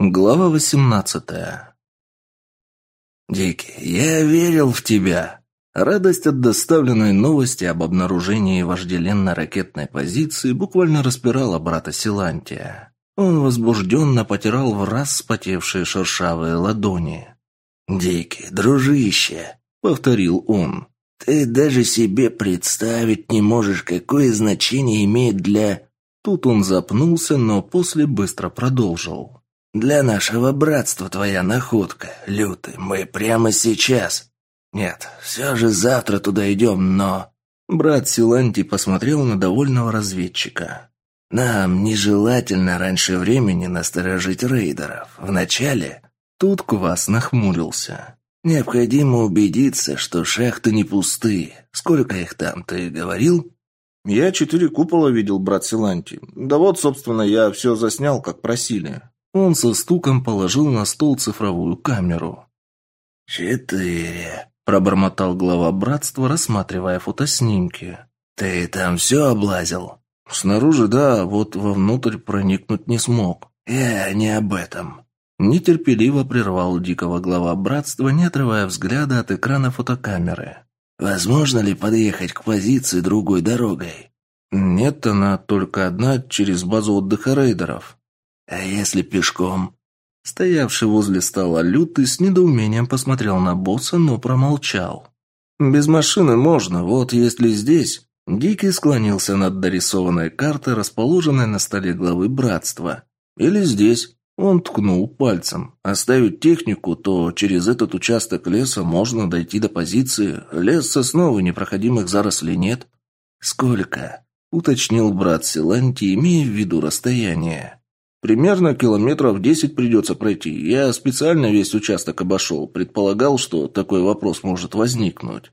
Глава восемнадцатая. «Дикий, я верил в тебя!» Радость от доставленной новости об обнаружении вожделенной ракетной позиции буквально распирала брата Силантия. Он возбужденно потирал в раз спотевшие шершавые ладони. «Дикий, дружище!» — повторил он. «Ты даже себе представить не можешь, какое значение имеет для...» Тут он запнулся, но после быстро продолжил. Для нашего братства твоя находка, лютый, мы прямо сейчас. Нет, все же завтра туда идем, но...» Брат Силанти посмотрел на довольного разведчика. «Нам нежелательно раньше времени насторожить рейдеров. Вначале...» Тут Квас нахмурился. «Необходимо убедиться, что шахты не пустые. Сколько их там, ты говорил?» «Я четыре купола видел, брат Силанти. Да вот, собственно, я все заснял, как просили». Он со стуком положил на стол цифровую камеру. «Четыре», – пробормотал глава братства, рассматривая фотоснимки. «Ты там все облазил?» «Снаружи, да, вот вовнутрь проникнуть не смог». «Я не об этом». Нетерпеливо прервал дикого глава братства, не отрывая взгляда от экрана фотокамеры. «Возможно ли подъехать к позиции другой дорогой?» «Нет, она только одна через базу отдыха рейдеров». «А если пешком?» Стоявший возле стола лютый с недоумением посмотрел на босса, но промолчал. «Без машины можно, вот если здесь...» Дикий склонился над дорисованной картой, расположенной на столе главы братства. «Или здесь...» Он ткнул пальцем. «Оставить технику, то через этот участок леса можно дойти до позиции. Лес сосновый, непроходимых зарослей нет». «Сколько?» — уточнил брат Силанти, имея в виду расстояние. Примерно километров десять придется пройти. Я специально весь участок обошел. Предполагал, что такой вопрос может возникнуть.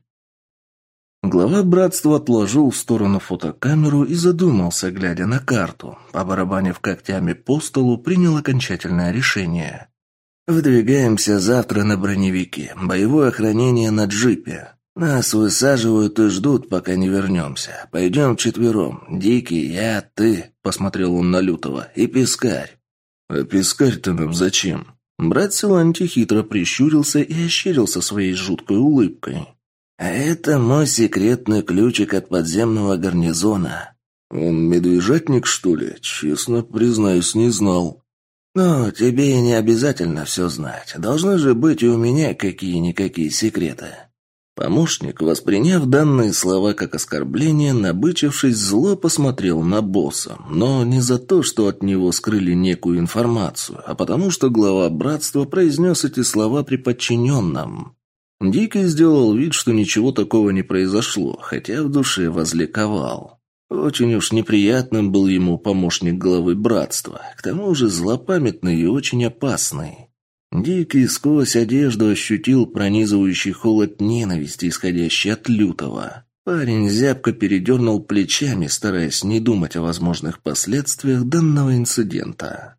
Глава братства отложил в сторону фотокамеру и задумался, глядя на карту. Побарабанив когтями по столу, принял окончательное решение. «Выдвигаемся завтра на броневике. Боевое охранение на джипе. Нас высаживают и ждут, пока не вернемся. Пойдем четвером. Дикий, я, ты, — посмотрел он на Лютого, — и Пискарь. А Пискарь-то нам зачем? Брат Силанти хитро прищурился и ощерился своей жуткой улыбкой. А это мой секретный ключик от подземного гарнизона. Он медвежатник, что ли? Честно, признаюсь, не знал. Но тебе и не обязательно все знать. Должны же быть и у меня какие-никакие секреты. Помощник, восприняв данные слова как оскорбление, набычившись, зло посмотрел на босса, но не за то, что от него скрыли некую информацию, а потому что глава братства произнес эти слова при подчиненном. Дикий сделал вид, что ничего такого не произошло, хотя в душе возликовал. Очень уж неприятным был ему помощник главы братства, к тому же злопамятный и очень опасный. Дикий сквозь одежду ощутил пронизывающий холод ненависти, исходящий от лютого. Парень зябко передернул плечами, стараясь не думать о возможных последствиях данного инцидента.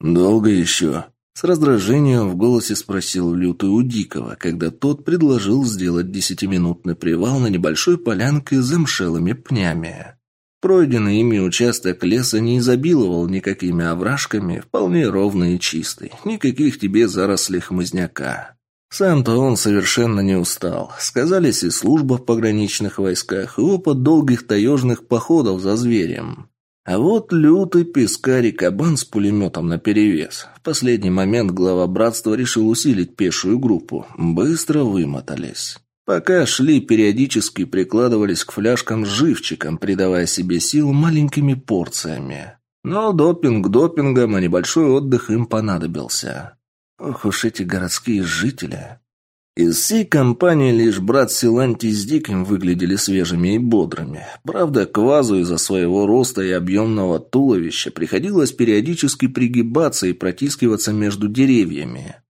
«Долго еще?» С раздражением в голосе спросил Лютый у Дикого, когда тот предложил сделать десятиминутный привал на небольшой полянке с замшелыми пнями. Пройденный ими участок леса не изобиловал никакими овражками, вполне ровный и чистый, никаких тебе зарослей хмызняка. Сам-то он совершенно не устал. Сказались и служба в пограничных войсках, и опыт долгих таежных походов за зверем. А вот лютый пескарь кабан с пулеметом наперевес. В последний момент глава братства решил усилить пешую группу. Быстро вымотались. Пока шли, периодически прикладывались к фляжкам с живчиком, придавая себе сил маленькими порциями. Но допинг допингом, а небольшой отдых им понадобился. Ох уж эти городские жители. Из всей компании лишь брат Силанти с Диким выглядели свежими и бодрыми. Правда, Квазу из-за своего роста и объемного туловища приходилось периодически пригибаться и протискиваться между деревьями.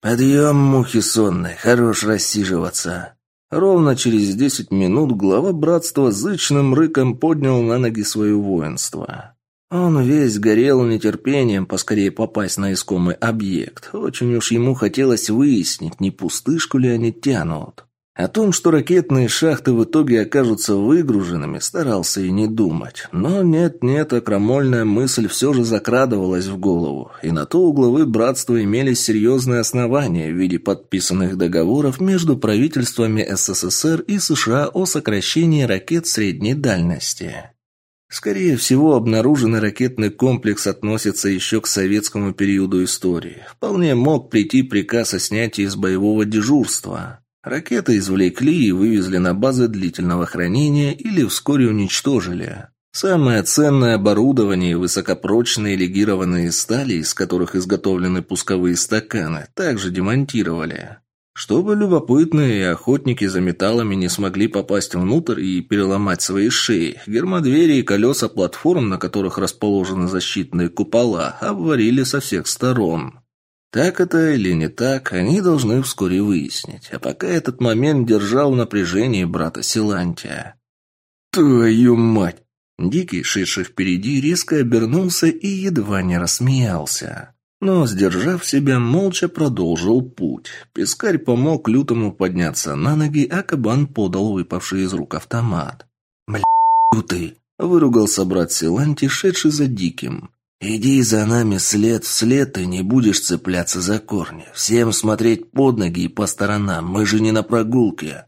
«Подъем, мухи сонные, хорош рассиживаться!» Ровно через десять минут глава братства зычным рыком поднял на ноги свое воинство. Он весь горел нетерпением поскорее попасть на искомый объект. Очень уж ему хотелось выяснить, не пустышку ли они тянут. О том, что ракетные шахты в итоге окажутся выгруженными, старался и не думать. Но нет-нет, окромольная мысль все же закрадывалась в голову. И на то у главы братства имелись серьезные основания в виде подписанных договоров между правительствами СССР и США о сокращении ракет средней дальности. Скорее всего, обнаруженный ракетный комплекс относится еще к советскому периоду истории. Вполне мог прийти приказ о снятии из боевого дежурства. Ракеты извлекли и вывезли на базы длительного хранения или вскоре уничтожили. Самое ценное оборудование и высокопрочные легированные стали, из которых изготовлены пусковые стаканы, также демонтировали. Чтобы любопытные охотники за металлами не смогли попасть внутрь и переломать свои шеи, гермодвери и колеса платформ, на которых расположены защитные купола, обварили со всех сторон. Так это или не так, они должны вскоре выяснить. А пока этот момент держал в напряжении брата Силантия. «Твою мать!» Дикий, шедший впереди, резко обернулся и едва не рассмеялся. Но, сдержав себя, молча продолжил путь. Пескарь помог лютому подняться на ноги, а кабан подал выпавший из рук автомат. «Бля, ты!» — выругался брат Силанти, шедший за диким. «Иди за нами след в след и не будешь цепляться за корни. Всем смотреть под ноги и по сторонам, мы же не на прогулке».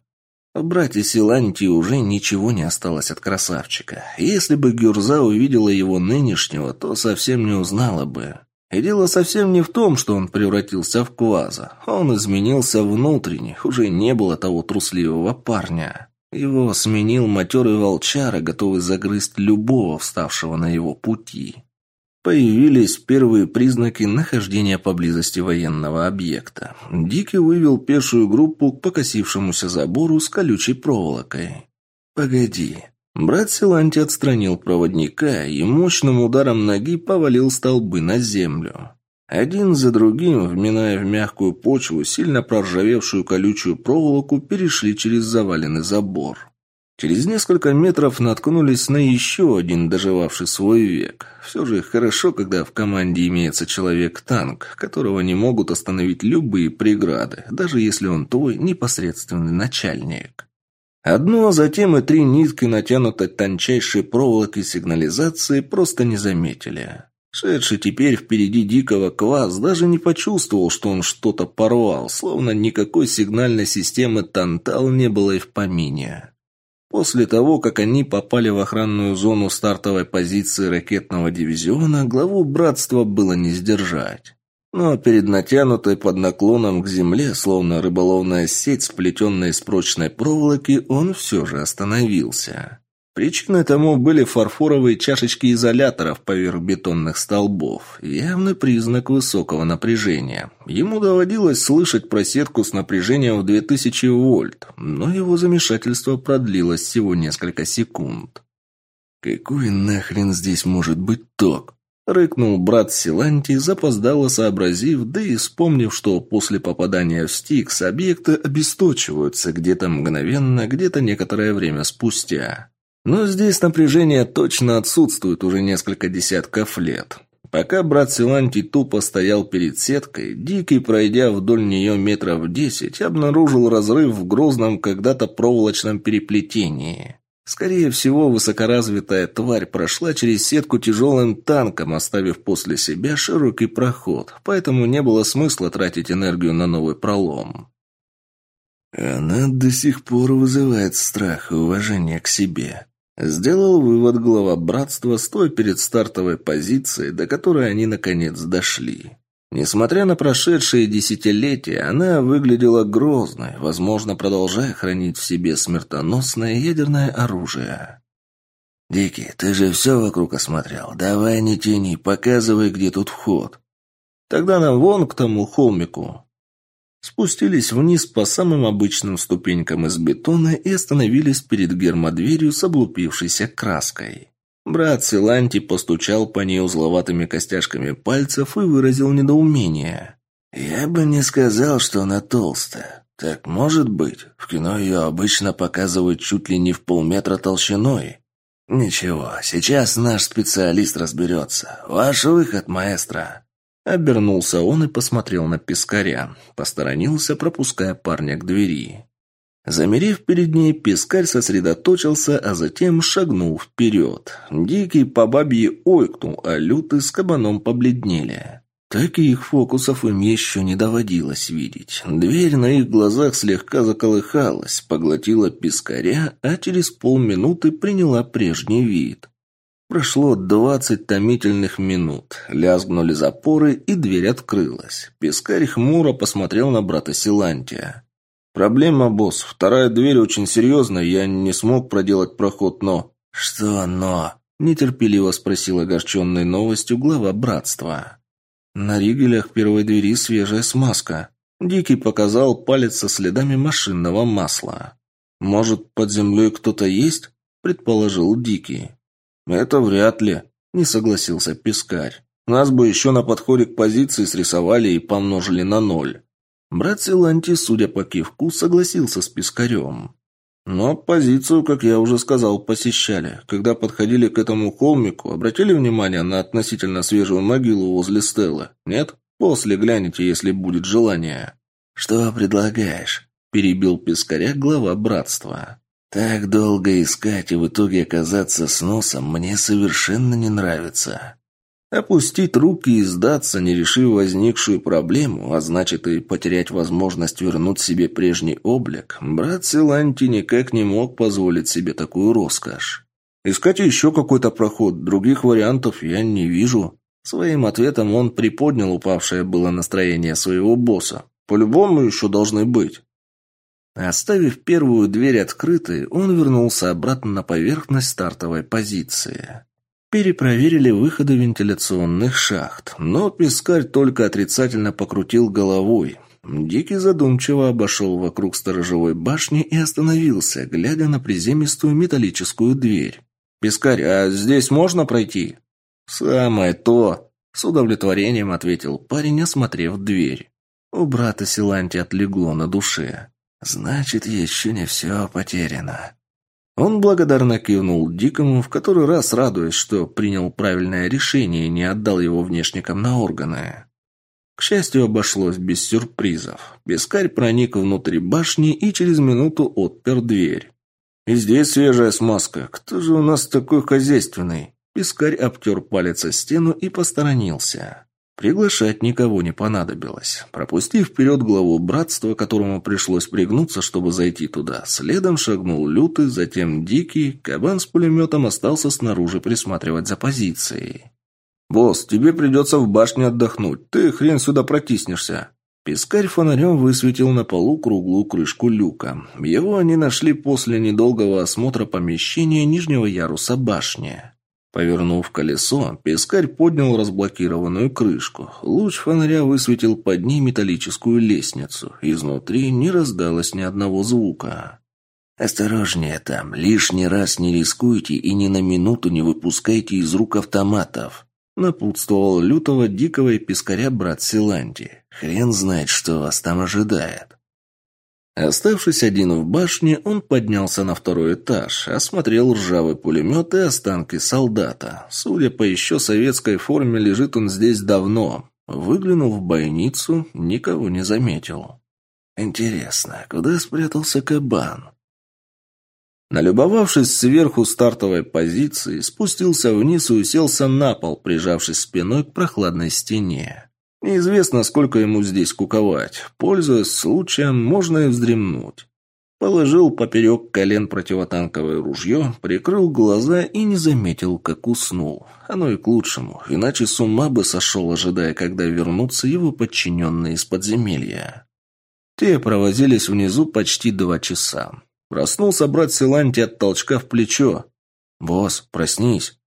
В брате Силанти уже ничего не осталось от красавчика. Если бы Гюрза увидела его нынешнего, то совсем не узнала бы. И дело совсем не в том, что он превратился в кваза. Он изменился внутренне, уже не было того трусливого парня. Его сменил матерый волчара, готовый загрызть любого вставшего на его пути. Появились первые признаки нахождения поблизости военного объекта. Дикий вывел пешую группу к покосившемуся забору с колючей проволокой. «Погоди». Брат Силанти отстранил проводника и мощным ударом ноги повалил столбы на землю. Один за другим, вминая в мягкую почву сильно проржавевшую колючую проволоку, перешли через заваленный забор. Через несколько метров наткнулись на еще один доживавший свой век. Все же хорошо, когда в команде имеется человек-танк, которого не могут остановить любые преграды, даже если он твой непосредственный начальник. Одно, а затем и три нитки, натянутой тончайшей проволокой сигнализации, просто не заметили. Шедший теперь впереди дикого квас даже не почувствовал, что он что-то порвал, словно никакой сигнальной системы Тантал не было и в помине. После того, как они попали в охранную зону стартовой позиции ракетного дивизиона, главу братства было не сдержать. Но перед натянутой под наклоном к земле, словно рыболовная сеть, сплетенная из прочной проволоки, он все же остановился. Причиной тому были фарфоровые чашечки изоляторов поверх бетонных столбов. Явный признак высокого напряжения. Ему доводилось слышать про сетку с напряжением в 2000 вольт, но его замешательство продлилось всего несколько секунд. «Какой нахрен здесь может быть ток?» Рыкнул брат Силанти, запоздало сообразив, да и вспомнив, что после попадания в Стикс объекты обесточиваются где-то мгновенно, где-то некоторое время спустя. Но здесь напряжение точно отсутствует уже несколько десятков лет. Пока брат Силанти тупо стоял перед сеткой, Дикий, пройдя вдоль нее метров десять, обнаружил разрыв в грозном когда-то проволочном переплетении. Скорее всего, высокоразвитая тварь прошла через сетку тяжелым танком, оставив после себя широкий проход, поэтому не было смысла тратить энергию на новый пролом. Она до сих пор вызывает страх и уважение к себе. Сделал вывод глава братства, стоя перед стартовой позицией, до которой они наконец дошли. Несмотря на прошедшие десятилетия, она выглядела грозной, возможно, продолжая хранить в себе смертоносное ядерное оружие. «Дикий, ты же все вокруг осмотрел. Давай не тяни, показывай, где тут вход». «Тогда нам вон к тому холмику», Спустились вниз по самым обычным ступенькам из бетона и остановились перед гермодверью с облупившейся краской. Брат Силанти постучал по ней узловатыми костяшками пальцев и выразил недоумение. «Я бы не сказал, что она толстая. Так может быть. В кино ее обычно показывают чуть ли не в полметра толщиной. Ничего, сейчас наш специалист разберется. Ваш выход, маэстро». Обернулся он и посмотрел на пескаря. Посторонился, пропуская парня к двери. Замерев перед ней, пескарь сосредоточился, а затем шагнул вперед. Дикий по бабье ойкнул, а лютый с кабаном побледнели. Таких фокусов им еще не доводилось видеть. Дверь на их глазах слегка заколыхалась, поглотила пескаря, а через полминуты приняла прежний вид. Прошло двадцать томительных минут. Лязгнули запоры, и дверь открылась. Пескарь хмуро посмотрел на брата Силантия. «Проблема, босс. Вторая дверь очень серьезная. Я не смог проделать проход, но...» «Что «но»?» – нетерпеливо спросил огорченной новостью глава братства. На ригелях первой двери свежая смазка. Дикий показал палец со следами машинного масла. «Может, под землей кто-то есть?» – предположил Дикий. «Это вряд ли», – не согласился Пискарь. «Нас бы еще на подходе к позиции срисовали и помножили на ноль». Брат Силанти, судя по кивку, согласился с Пискарем. Но позицию, как я уже сказал, посещали. Когда подходили к этому холмику, обратили внимание на относительно свежую могилу возле стелы? Нет? После гляните, если будет желание. «Что предлагаешь?» – перебил Пискаря глава братства. Так долго искать и в итоге оказаться с носом мне совершенно не нравится. Опустить руки и сдаться, не решив возникшую проблему, а значит и потерять возможность вернуть себе прежний облик, брат Силанти никак не мог позволить себе такую роскошь. Искать еще какой-то проход, других вариантов я не вижу. Своим ответом он приподнял упавшее было настроение своего босса. По-любому еще должны быть. Оставив первую дверь открытой, он вернулся обратно на поверхность стартовой позиции. Перепроверили выходы вентиляционных шахт, но Пескарь только отрицательно покрутил головой. Дикий задумчиво обошел вокруг сторожевой башни и остановился, глядя на приземистую металлическую дверь. «Пескарь, а здесь можно пройти?» «Самое то!» – с удовлетворением ответил парень, осмотрев дверь. У брата Силанти отлегло на душе. Значит, еще не все потеряно. Он благодарно кивнул Дикому, в который раз радуясь, что принял правильное решение и не отдал его внешникам на органы. К счастью, обошлось без сюрпризов. Пескарь проник внутрь башни и через минуту отпер дверь. «И здесь свежая смазка. Кто же у нас такой хозяйственный?» Пескарь обтер палец о стену и посторонился. Приглашать никого не понадобилось. Пропустив вперед главу братства, которому пришлось пригнуться, чтобы зайти туда, следом шагнул Лютый, затем Дикий, кабан с пулеметом остался снаружи присматривать за позицией. «Босс, тебе придется в башне отдохнуть. Ты хрен сюда протиснешься». Пискарь фонарем высветил на полу круглую крышку люка. Его они нашли после недолгого осмотра помещения нижнего яруса башни. Повернув колесо, пескарь поднял разблокированную крышку. Луч фонаря высветил под ней металлическую лестницу. Изнутри не раздалось ни одного звука. «Осторожнее там, лишний раз не рискуйте и ни на минуту не выпускайте из рук автоматов», напутствовал лютого дикого и пескаря брат Силанди. «Хрен знает, что вас там ожидает». Оставшись один в башне, он поднялся на второй этаж, осмотрел ржавый пулемет и останки солдата. Судя по еще советской форме, лежит он здесь давно. Выглянув в бойницу, никого не заметил. Интересно, куда спрятался кабан? Налюбовавшись сверху стартовой позиции, спустился вниз и уселся на пол, прижавшись спиной к прохладной стене. Неизвестно, сколько ему здесь куковать. Пользуясь случаем, можно и вздремнуть. Положил поперек колен противотанковое ружье, прикрыл глаза и не заметил, как уснул. Оно и к лучшему, иначе с ума бы сошел, ожидая, когда вернутся его подчиненные из подземелья. Те провозились внизу почти два часа. Проснулся брат Силанти от толчка в плечо. «Босс, проснись!»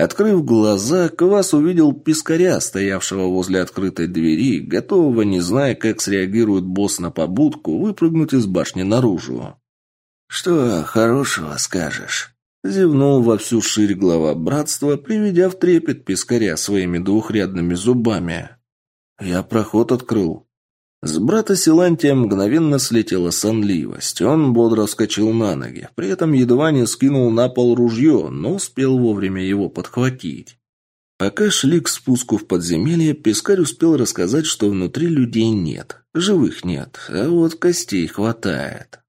Открыв глаза, Квас увидел пескаря, стоявшего возле открытой двери, готового, не зная, как среагирует босс на побудку, выпрыгнуть из башни наружу. «Что хорошего скажешь?» Зевнул во всю ширь глава братства, приведя в трепет пескаря своими двухрядными зубами. «Я проход открыл», с брата Силантия мгновенно слетела сонливость. Он бодро вскочил на ноги. При этом едва не скинул на пол ружье, но успел вовремя его подхватить. Пока шли к спуску в подземелье, Пескарь успел рассказать, что внутри людей нет. Живых нет, а вот костей хватает.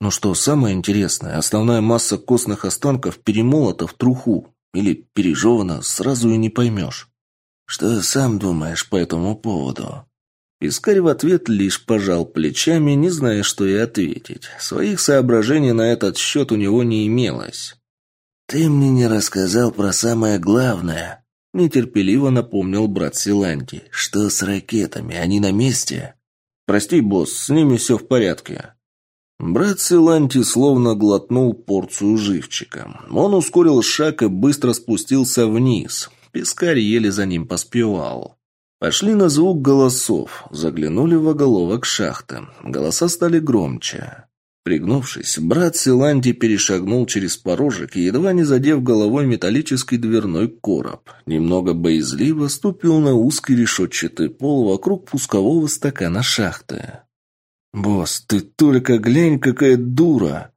Но что самое интересное, основная масса костных останков перемолота в труху или пережевана, сразу и не поймешь. Что сам думаешь по этому поводу? Искарь в ответ лишь пожал плечами, не зная, что и ответить. Своих соображений на этот счет у него не имелось. «Ты мне не рассказал про самое главное», — нетерпеливо напомнил брат Силанти. «Что с ракетами? Они на месте?» «Прости, босс, с ними все в порядке». Брат Силанти словно глотнул порцию живчика. Он ускорил шаг и быстро спустился вниз. Пискарь еле за ним поспевал. Пошли на звук голосов, заглянули в оголовок шахты. Голоса стали громче. Пригнувшись, брат Силанти перешагнул через порожек и, едва не задев головой металлический дверной короб, немного боязливо ступил на узкий решетчатый пол вокруг пускового стакана шахты. «Босс, ты только глянь, какая дура!»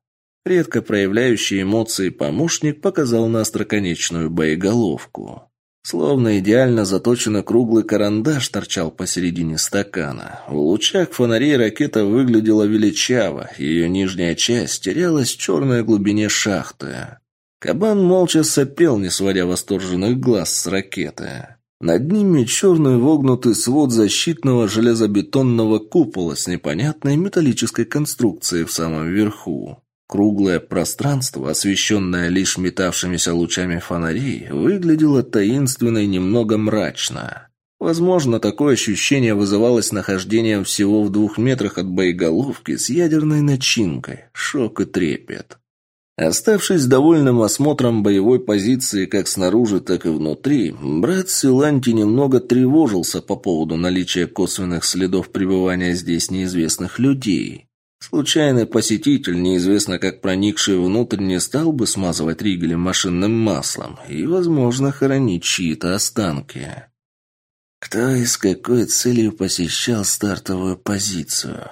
Редко проявляющий эмоции помощник показал на остроконечную боеголовку. Словно идеально заточенный круглый карандаш торчал посередине стакана. В лучах фонарей ракета выглядела величаво, ее нижняя часть терялась в черной глубине шахты. Кабан молча сопел, не сводя восторженных глаз с ракеты. Над ними черный вогнутый свод защитного железобетонного купола с непонятной металлической конструкцией в самом верху. Круглое пространство, освещенное лишь метавшимися лучами фонарей, выглядело таинственно и немного мрачно. Возможно, такое ощущение вызывалось нахождением всего в двух метрах от боеголовки с ядерной начинкой. Шок и трепет. Оставшись довольным осмотром боевой позиции как снаружи, так и внутри, брат Силанти немного тревожился по поводу наличия косвенных следов пребывания здесь неизвестных людей. Случайный посетитель, неизвестно как проникший внутрь, не стал бы смазывать ригелем машинным маслом и, возможно, хоронить чьи-то останки. Кто и с какой целью посещал стартовую позицию?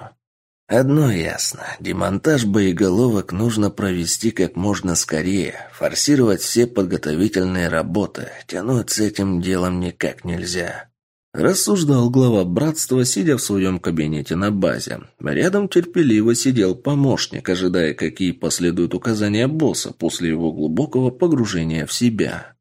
Одно ясно. Демонтаж боеголовок нужно провести как можно скорее. Форсировать все подготовительные работы. Тянуть с этим делом никак нельзя. Рассуждал глава братства, сидя в своем кабинете на базе. Рядом терпеливо сидел помощник, ожидая, какие последуют указания босса после его глубокого погружения в себя.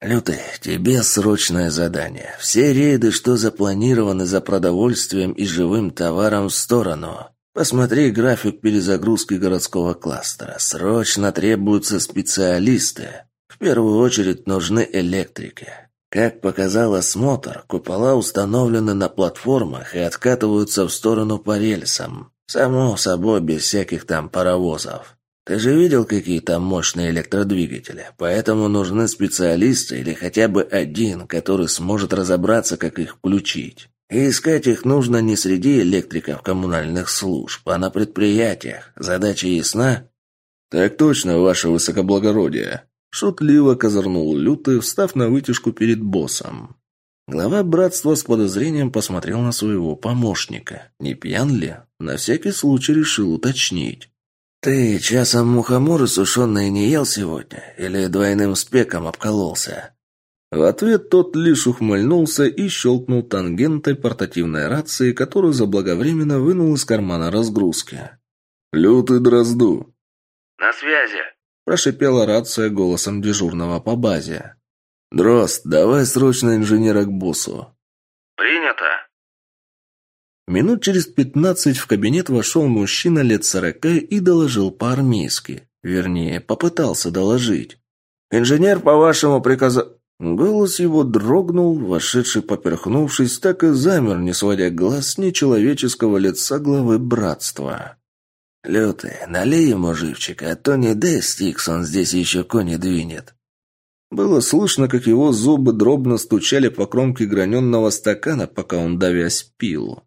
«Лютый, тебе срочное задание. Все рейды, что запланированы за продовольствием и живым товаром, в сторону. Посмотри график перезагрузки городского кластера. Срочно требуются специалисты. В первую очередь нужны электрики. Как показал осмотр, купола установлены на платформах и откатываются в сторону по рельсам. Само собой, без всяких там паровозов. Ты же видел, какие там мощные электродвигатели? Поэтому нужны специалисты или хотя бы один, который сможет разобраться, как их включить. И искать их нужно не среди электриков коммунальных служб, а на предприятиях. Задача ясна? Так точно, ваше высокоблагородие. Шутливо козырнул Лютый, встав на вытяжку перед боссом. Глава братства с подозрением посмотрел на своего помощника. Не пьян ли? На всякий случай решил уточнить. «Ты часом мухоморы сушеные не ел сегодня? Или двойным спеком обкололся?» В ответ тот лишь ухмыльнулся и щелкнул тангентой портативной рации, которую заблаговременно вынул из кармана разгрузки. «Лютый дрозду!» «На связи!» Прошипела рация голосом дежурного по базе. «Дрозд, давай срочно инженера к боссу». «Принято». Минут через пятнадцать в кабинет вошел мужчина лет сорока и доложил по-армейски. Вернее, попытался доложить. «Инженер, по вашему приказу...» Голос его дрогнул, вошедший, поперхнувшись, так и замер, не сводя глаз с нечеловеческого лица главы братства. «Лютый, налей ему живчика, а то не дай Стикс, он здесь еще кони двинет». Было слышно, как его зубы дробно стучали по кромке граненного стакана, пока он давясь пил.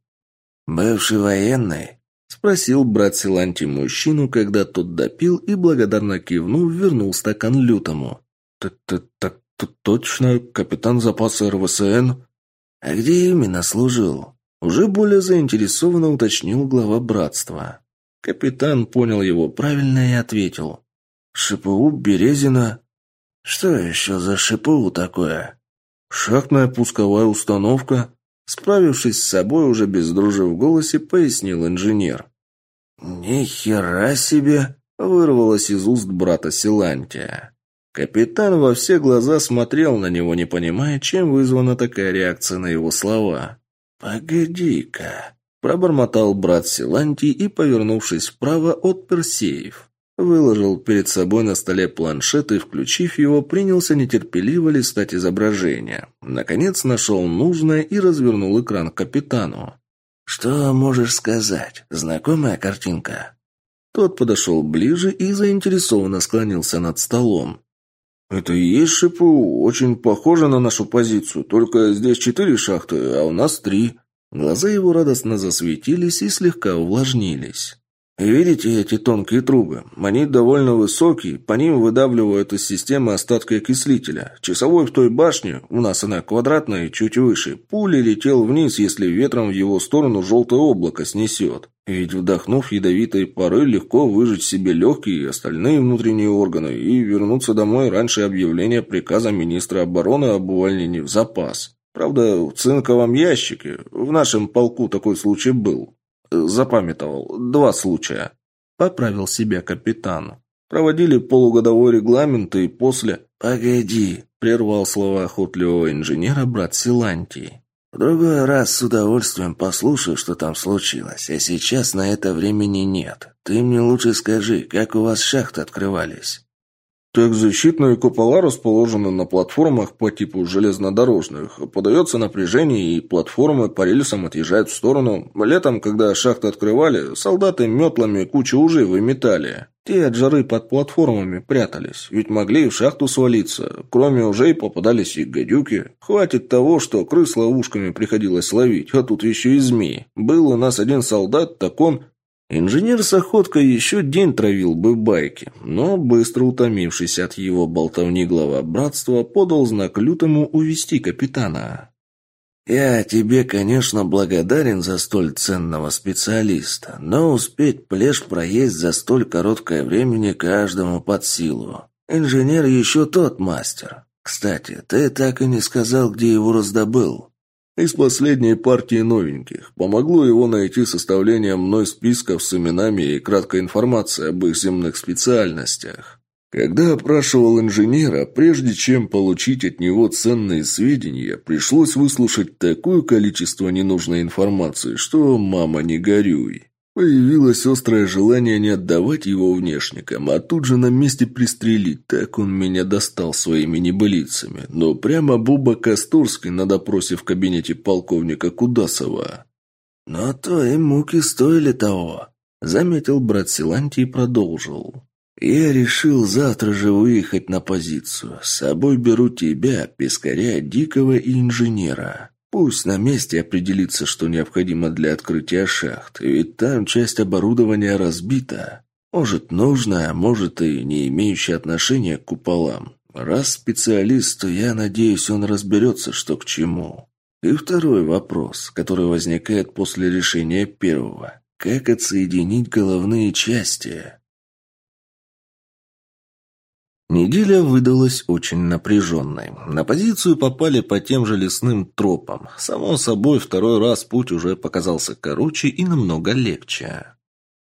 «Бывший военный?» — спросил брат Силанти мужчину, когда тот допил и, благодарно кивнув, вернул стакан лютому. «Так точно, капитан запаса РВСН?» «А где именно служил?» Уже более заинтересованно уточнил глава братства. Капитан понял его правильно и ответил. «ШПУ Березина». «Что еще за ШПУ такое?» «Шахтная пусковая установка». Справившись с собой, уже без дрожи в голосе, пояснил инженер. «Ни себе!» — вырвалось из уст брата Силантия. Капитан во все глаза смотрел на него, не понимая, чем вызвана такая реакция на его слова. «Погоди-ка!» – пробормотал брат Силантий и, повернувшись вправо, отпер сейф. Выложил перед собой на столе планшет и, включив его, принялся нетерпеливо листать изображение. Наконец нашел нужное и развернул экран к капитану. «Что можешь сказать? Знакомая картинка?» Тот подошел ближе и заинтересованно склонился над столом. «Это и есть ШПУ. Очень похоже на нашу позицию. Только здесь четыре шахты, а у нас три». Глаза его радостно засветились и слегка увлажнились. Видите эти тонкие трубы? Они довольно высокие, по ним выдавливают из системы остатки окислителя. Часовой в той башне, у нас она квадратная, чуть выше, пули летел вниз, если ветром в его сторону желтое облако снесет. Ведь вдохнув ядовитой пары, легко выжить себе легкие и остальные внутренние органы и вернуться домой раньше объявления приказа министра обороны об увольнении в запас. Правда, в цинковом ящике. В нашем полку такой случай был. Запамятовал. Два случая. Поправил себя капитан. Проводили полугодовой регламент и после... «Погоди», — прервал слова охотливого инженера брат Силантий. «В другой раз с удовольствием послушаю, что там случилось, а сейчас на это времени нет. Ты мне лучше скажи, как у вас шахты открывались?» Так защитные купола расположены на платформах по типу железнодорожных. Подается напряжение, и платформы по рельсам отъезжают в сторону. Летом, когда шахты открывали, солдаты метлами кучу ужей выметали. Те от жары под платформами прятались, ведь могли и в шахту свалиться. Кроме ужей попадались и гадюки. Хватит того, что крыс ловушками приходилось ловить, а тут еще и змеи. Был у нас один солдат, так он Инженер с охоткой еще день травил бы байки, но, быстро утомившись от его болтовни глава братства, подал знак лютому увести капитана. «Я тебе, конечно, благодарен за столь ценного специалиста, но успеть плешь проесть за столь короткое время каждому под силу. Инженер еще тот мастер. Кстати, ты так и не сказал, где его раздобыл». Из последней партии новеньких. Помогло его найти составление мной списков с именами и краткой информацией об их земных специальностях. Когда опрашивал инженера, прежде чем получить от него ценные сведения, пришлось выслушать такое количество ненужной информации, что «мама, не горюй». Появилось острое желание не отдавать его внешникам, а тут же на месте пристрелить. Так он меня достал своими небылицами. Но прямо Буба Косторский на допросе в кабинете полковника Кудасова. «Но то и муки стоили того», — заметил брат Силантий и продолжил. «Я решил завтра же выехать на позицию. С собой беру тебя, пескаря, дикого и инженера. Пусть на месте определится, что необходимо для открытия шахт, ведь там часть оборудования разбита. Может, нужно, а может и не имеющее отношения к куполам. Раз специалист, то я надеюсь, он разберется, что к чему. И второй вопрос, который возникает после решения первого. Как отсоединить головные части? Неделя выдалась очень напряженной. На позицию попали по тем же лесным тропам. Само собой, второй раз путь уже показался короче и намного легче.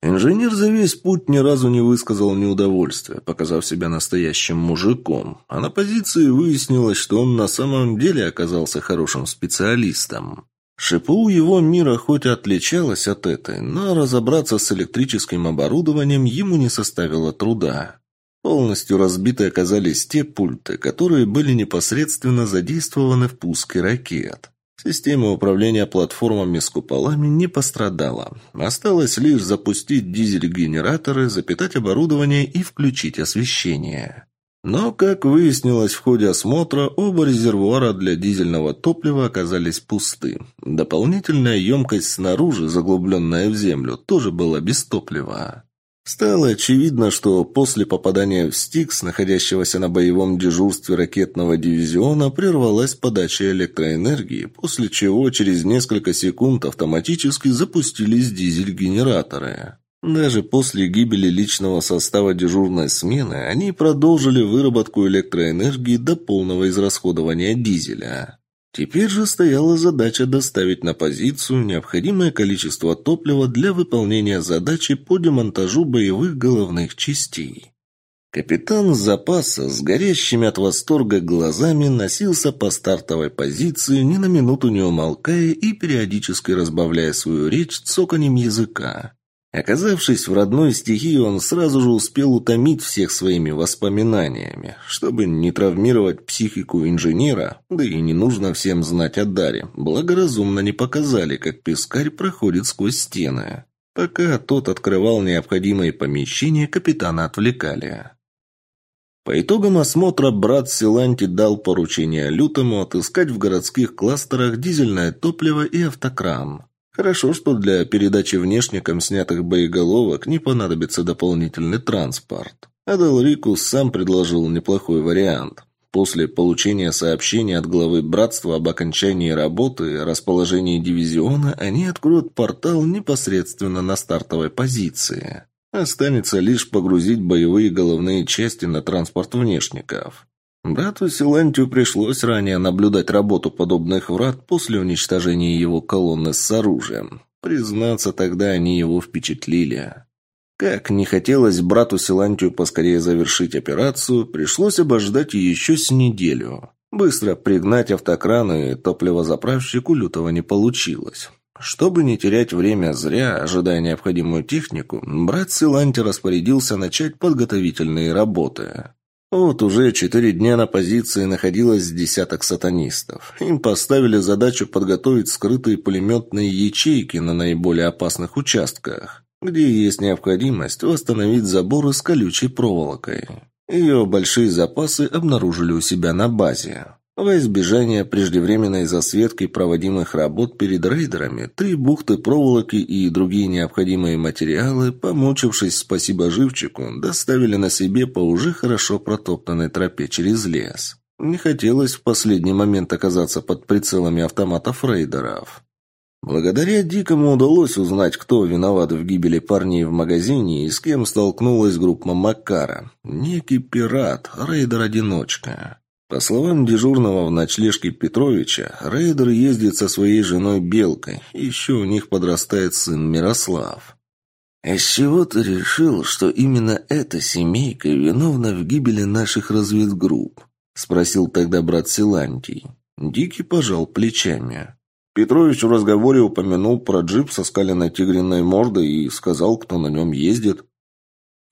Инженер за весь путь ни разу не высказал неудовольствия, показав себя настоящим мужиком. А на позиции выяснилось, что он на самом деле оказался хорошим специалистом. ШПУ его мира хоть и отличалась от этой, но разобраться с электрическим оборудованием ему не составило труда. Полностью разбиты оказались те пульты, которые были непосредственно задействованы в пуске ракет. Система управления платформами с куполами не пострадала. Осталось лишь запустить дизель-генераторы, запитать оборудование и включить освещение. Но, как выяснилось в ходе осмотра, оба резервуара для дизельного топлива оказались пусты. Дополнительная емкость снаружи, заглубленная в землю, тоже была без топлива. Стало очевидно, что после попадания в «Стикс», находящегося на боевом дежурстве ракетного дивизиона, прервалась подача электроэнергии, после чего через несколько секунд автоматически запустились дизель-генераторы. Даже после гибели личного состава дежурной смены они продолжили выработку электроэнергии до полного израсходования дизеля. Теперь же стояла задача доставить на позицию необходимое количество топлива для выполнения задачи по демонтажу боевых головных частей. Капитан запаса с горящими от восторга глазами носился по стартовой позиции, ни на минуту не умолкая и периодически разбавляя свою речь цоканем языка. Оказавшись в родной стихии, он сразу же успел утомить всех своими воспоминаниями. Чтобы не травмировать психику инженера, да и не нужно всем знать о Даре, благоразумно не показали, как пескарь проходит сквозь стены. Пока тот открывал необходимые помещения, капитана отвлекали. По итогам осмотра брат Силанти дал поручение Лютому отыскать в городских кластерах дизельное топливо и автокран. Хорошо, что для передачи внешникам снятых боеголовок не понадобится дополнительный транспорт. Адалрикус сам предложил неплохой вариант. После получения сообщения от главы братства об окончании работы и расположении дивизиона, они откроют портал непосредственно на стартовой позиции. Останется лишь погрузить боевые головные части на транспорт внешников. Брату Силантию пришлось ранее наблюдать работу подобных врат после уничтожения его колонны с оружием. Признаться, тогда они его впечатлили. Как не хотелось брату Силантию поскорее завершить операцию, пришлось обождать еще с неделю. Быстро пригнать автокран и топливозаправщик у Лютого не получилось. Чтобы не терять время зря, ожидая необходимую технику, брат Силанти распорядился начать подготовительные работы. Вот уже четыре дня на позиции находилось десяток сатанистов. Им поставили задачу подготовить скрытые пулеметные ячейки на наиболее опасных участках, где есть необходимость восстановить заборы с колючей проволокой. Ее большие запасы обнаружили у себя на базе. Во избежание преждевременной засветки проводимых работ перед рейдерами, три бухты проволоки и другие необходимые материалы, помучившись спасибо живчику, доставили на себе по уже хорошо протоптанной тропе через лес. Не хотелось в последний момент оказаться под прицелами автоматов рейдеров. Благодаря Дикому удалось узнать, кто виноват в гибели парней в магазине и с кем столкнулась группа Макара. Некий пират, рейдер-одиночка. По словам дежурного в ночлежке Петровича, рейдер ездит со своей женой Белкой, еще у них подрастает сын Мирослав. «А с чего ты решил, что именно эта семейка виновна в гибели наших разведгрупп?» – спросил тогда брат Силантий. Дикий пожал плечами. Петрович в разговоре упомянул про джип со скаленной тигриной мордой и сказал, кто на нем ездит.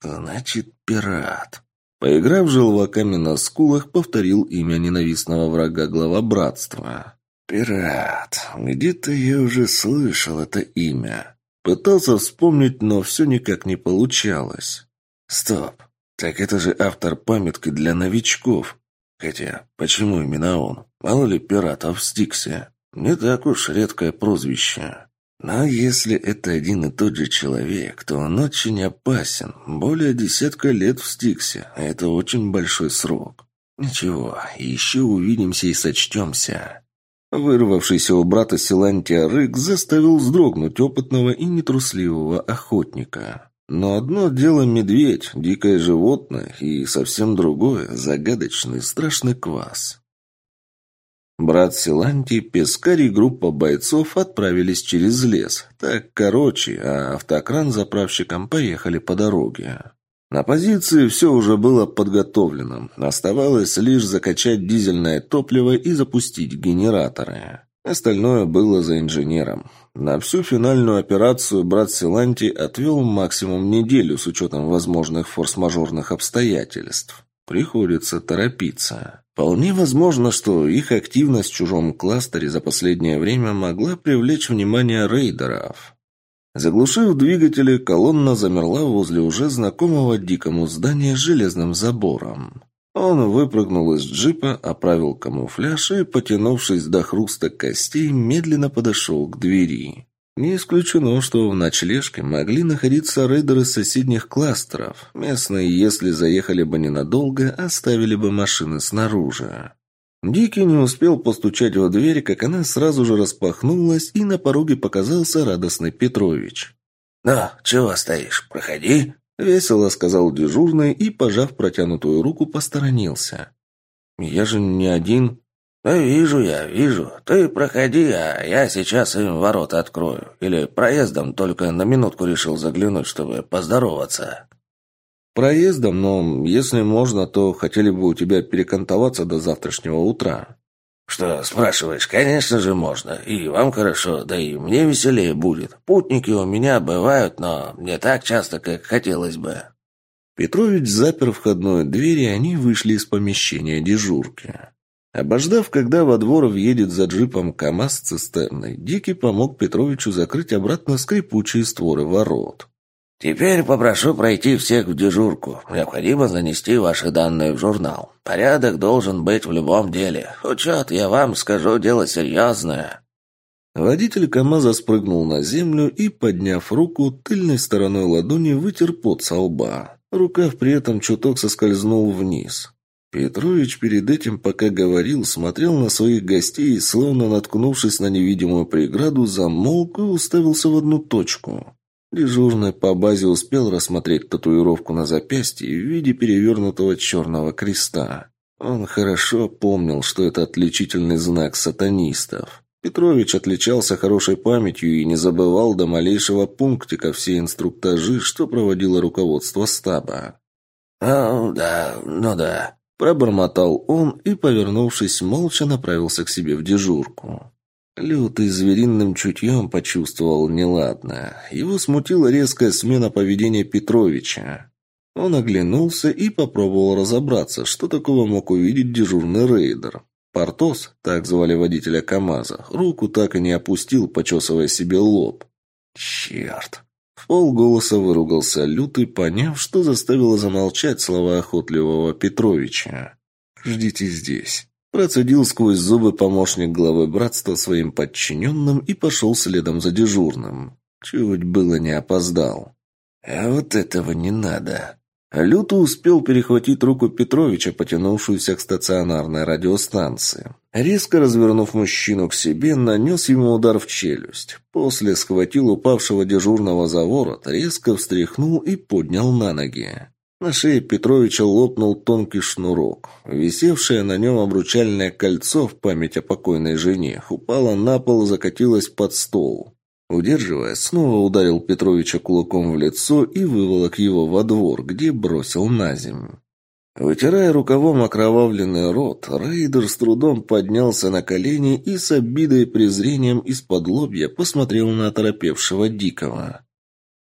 «Значит, пират», Поиграв желваками на скулах, повторил имя ненавистного врага глава братства. «Пират. Где-то я уже слышал это имя». Пытался вспомнить, но все никак не получалось. «Стоп. Так это же автор памятки для новичков. Хотя, почему именно он? Мало ли пиратов в Стиксе? Не так уж редкое прозвище». Но если это один и тот же человек, то он очень опасен. Более десятка лет в Стиксе, а это очень большой срок. Ничего, еще увидимся и сочтемся. Вырвавшийся у брата Силантия рык заставил вздрогнуть опытного и нетрусливого охотника. Но одно дело медведь, дикое животное, и совсем другое – загадочный страшный квас. Брат Силанти, пескарь и группа бойцов отправились через лес. Так короче, а автокран заправщиком поехали по дороге. На позиции все уже было подготовлено. Оставалось лишь закачать дизельное топливо и запустить генераторы. Остальное было за инженером. На всю финальную операцию брат Силанти отвел максимум неделю с учетом возможных форс-мажорных обстоятельств. Приходится торопиться. Вполне возможно, что их активность в чужом кластере за последнее время могла привлечь внимание рейдеров. Заглушив двигатели, колонна замерла возле уже знакомого дикому здания с железным забором. Он выпрыгнул из джипа, оправил камуфляж и, потянувшись до хруста костей, медленно подошел к двери. Не исключено, что в ночлежке могли находиться рейдеры соседних кластеров. Местные, если заехали бы ненадолго, оставили бы машины снаружи. Дикий не успел постучать в дверь, как она сразу же распахнулась, и на пороге показался радостный Петрович. «Ну, чего стоишь? Проходи!» — весело сказал дежурный и, пожав протянутую руку, посторонился. «Я же не один», «Да вижу я, вижу. Ты проходи, а я сейчас им ворота открою. Или проездом только на минутку решил заглянуть, чтобы поздороваться». «Проездом, но если можно, то хотели бы у тебя перекантоваться до завтрашнего утра». «Что, спрашиваешь? Конечно же можно. И вам хорошо, да и мне веселее будет. Путники у меня бывают, но не так часто, как хотелось бы». Петрович запер входную дверь, и они вышли из помещения дежурки. Обождав, когда во двор въедет за джипом КамАЗ с цистерной, Дикий помог Петровичу закрыть обратно скрипучие створы ворот. «Теперь попрошу пройти всех в дежурку. Необходимо занести ваши данные в журнал. Порядок должен быть в любом деле. Учет, я вам скажу, дело серьезное». Водитель КамАЗа спрыгнул на землю и, подняв руку, тыльной стороной ладони вытер пот со лба. Рукав при этом чуток соскользнул вниз. Петрович перед этим, пока говорил, смотрел на своих гостей словно наткнувшись на невидимую преграду, замолк и уставился в одну точку. Дежурный по базе успел рассмотреть татуировку на запястье в виде перевернутого черного креста. Он хорошо помнил, что это отличительный знак сатанистов. Петрович отличался хорошей памятью и не забывал до малейшего пунктика все инструктажи, что проводило руководство стаба. «Ну да, ну да», Пробормотал он и, повернувшись, молча направился к себе в дежурку. Лютый звериным чутьем почувствовал неладное. Его смутила резкая смена поведения Петровича. Он оглянулся и попробовал разобраться, что такого мог увидеть дежурный рейдер. Портос, так звали водителя КамАЗа, руку так и не опустил, почесывая себе лоб. «Черт!» В полголоса выругался Лютый, поняв, что заставило замолчать слова охотливого Петровича. «Ждите здесь». Процедил сквозь зубы помощник главы братства своим подчиненным и пошел следом за дежурным. Чуть было не опоздал. «А вот этого не надо», Люто успел перехватить руку Петровича, потянувшуюся к стационарной радиостанции. Резко развернув мужчину к себе, нанес ему удар в челюсть. После схватил упавшего дежурного за ворот, резко встряхнул и поднял на ноги. На шее Петровича лопнул тонкий шнурок. Висевшее на нем обручальное кольцо в память о покойной жене упало на пол и закатилось под стол. Удерживая, снова ударил Петровича кулаком в лицо и выволок его во двор, где бросил на землю. Вытирая рукавом окровавленный рот, рейдер с трудом поднялся на колени и с обидой и презрением из-под лобья посмотрел на оторопевшего Дикого.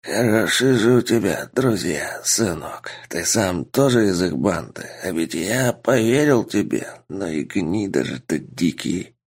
«Хороши же у тебя, друзья, сынок. Ты сам тоже из их банды, а ведь я поверил тебе, но и гнида же ты дикий».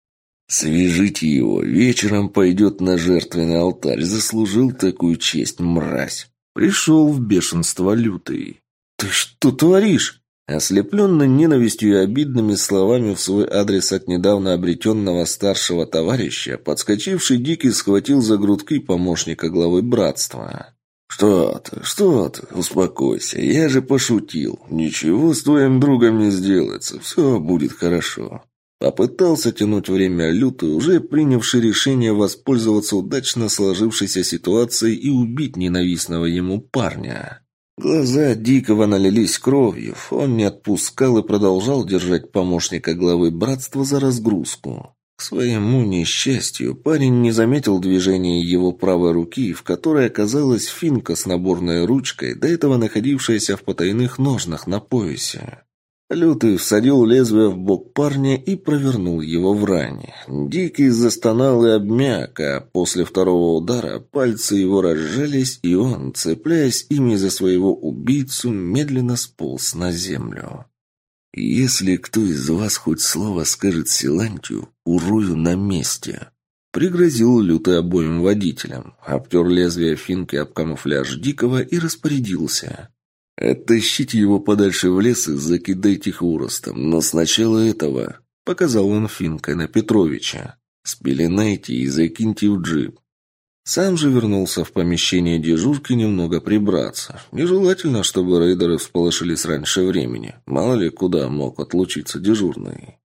Свяжите его, вечером пойдет на жертвенный алтарь. Заслужил такую честь, мразь. Пришел в бешенство лютый. Ты что творишь? Ослепленный ненавистью и обидными словами в свой адрес от недавно обретенного старшего товарища, подскочивший Дикий схватил за грудки помощника главы братства. «Что ты, что ты? Успокойся, я же пошутил. Ничего с твоим другом не сделается, все будет хорошо». Попытался тянуть время лютый, уже принявший решение воспользоваться удачно сложившейся ситуацией и убить ненавистного ему парня. Глаза Дикого налились кровью, он не отпускал и продолжал держать помощника главы братства за разгрузку. К своему несчастью, парень не заметил движения его правой руки, в которой оказалась финка с наборной ручкой, до этого находившаяся в потайных ножнах на поясе. Лютый всадил лезвие в бок парня и провернул его в ране. Дикий застонал и обмяк, а после второго удара пальцы его разжались, и он, цепляясь ими за своего убийцу, медленно сполз на землю. «Если кто из вас хоть слово скажет Силантию, урою на месте», — пригрозил Лютый обоим водителям, обтер лезвие финки об камуфляж Дикого и распорядился. «Оттащите его подальше в лес и закидайте хворостом, но сначала этого...» Показал он финкой на Петровича. «Спеленайте и закиньте в джип. Сам же вернулся в помещение дежурки немного прибраться. Нежелательно, чтобы рейдеры всполошились раньше времени. Мало ли, куда мог отлучиться дежурный.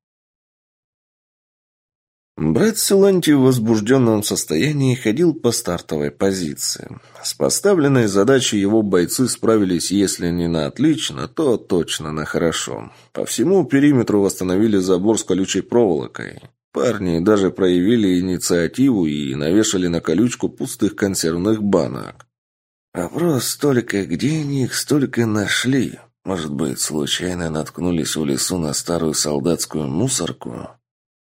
Брат Силанти в возбужденном состоянии ходил по стартовой позиции. С поставленной задачей его бойцы справились, если не на отлично, то точно на хорошо. По всему периметру восстановили забор с колючей проволокой. Парни даже проявили инициативу и навешали на колючку пустых консервных банок. Вопрос только, где они их столько нашли? Может быть, случайно наткнулись в лесу на старую солдатскую мусорку?